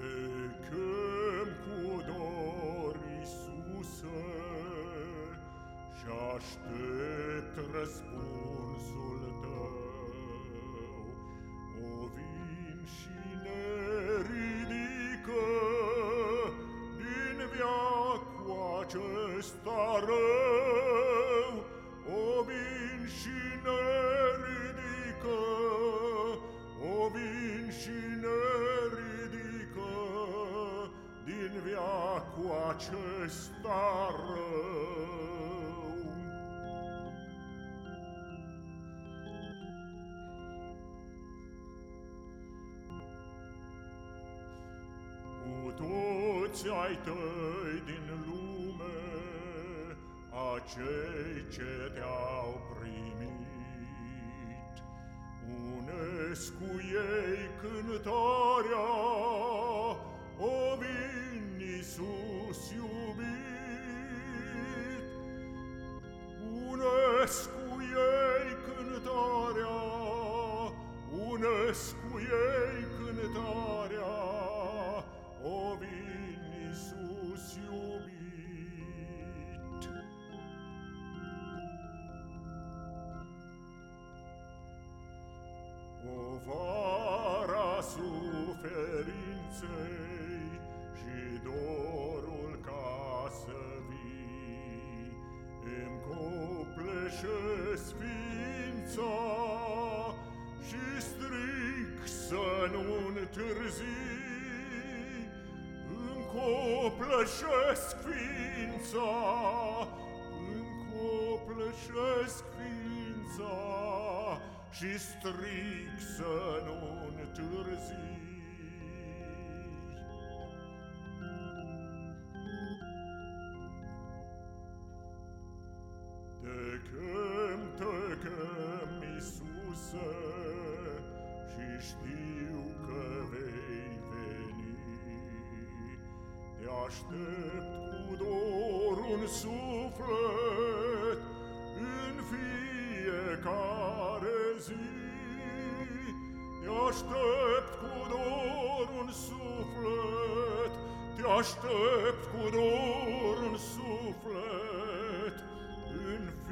Tecem cu dor, Iisuse, și aștept răspunsul din viacul acesta rău. Cu toți ai tăi din lume, acei ce te-au primit, unesc cu ei cântarea, născuiei cântarea, O vin Iisus iubit. O vara suferinței și dor, non terzi Încă-o plășesc ființa Încă-o ființa Și stric să nu-n târzi Te chem, te chem, Iisuse, aștept cu dor un suflet în fiecare zi. Te aștept cu dor un suflet, te aștept cu dor un suflet în fiecare zi.